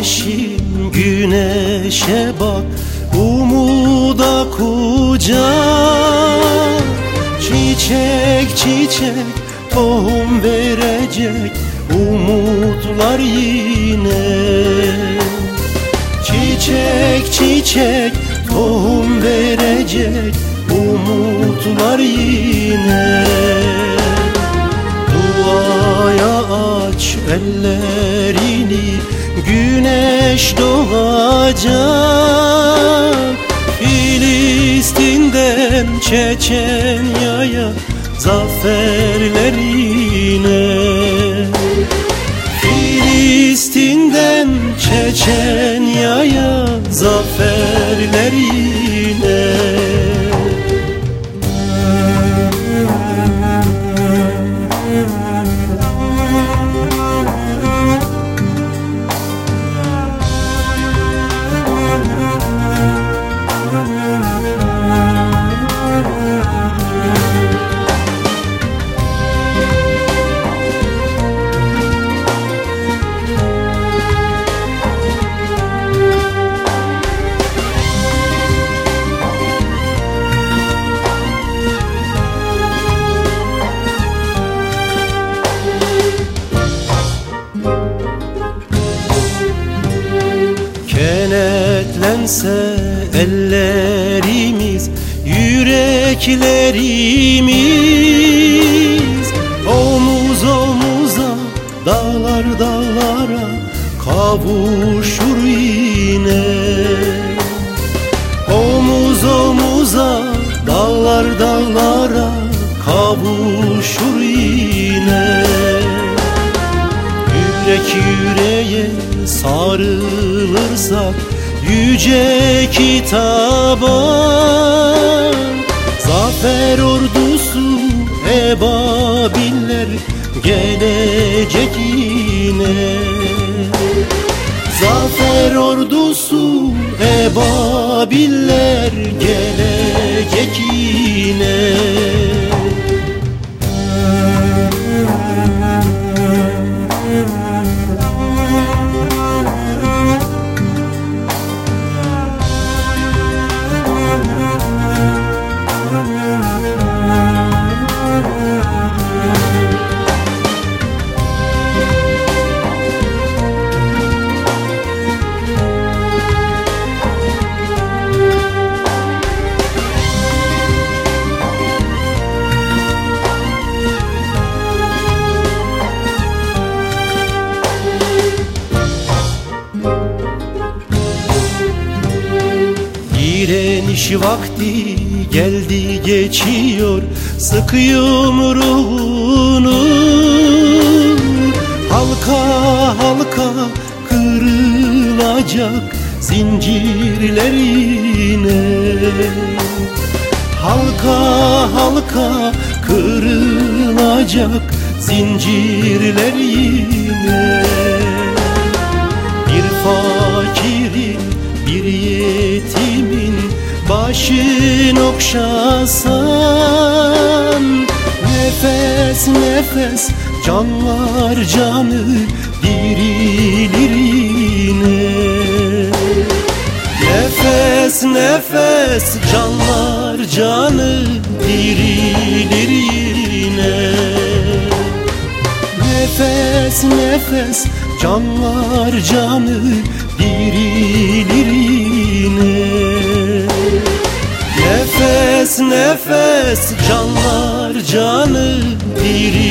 kardeşim güneşe bak Umuda kucak Çiçek çiçek tohum verecek Umutlar yine. Çiçek çiçek tohum verecek Umutlar yine. Duaya aç ellerini Güneş doğacak Filistin'den Çeçenya'ya Zaferler Kenetlense ellerimiz, yüreklerimiz. Omuz omuza, dağlar dağlara kavuşur yine. Omuz omuza, dağlar dağlara kavuşur yine. Yürek yüreğe sarılırsak Yüce kitaba. Zafer ordusu ebabiller Gelecek yine. Zafer ordusu ebabiller Gelecek Direniş vakti geldi geçiyor. Sık yumruğunu Halka halka kırılacak zincirler yine Halka halka kırılacak zincirler başını okşasan. Nefes nefes canlar canı dirilir yine Nefes nefes canlar canı dirilir yine Nefes nefes canlar canı dirilir Nefes canlar canı dirilir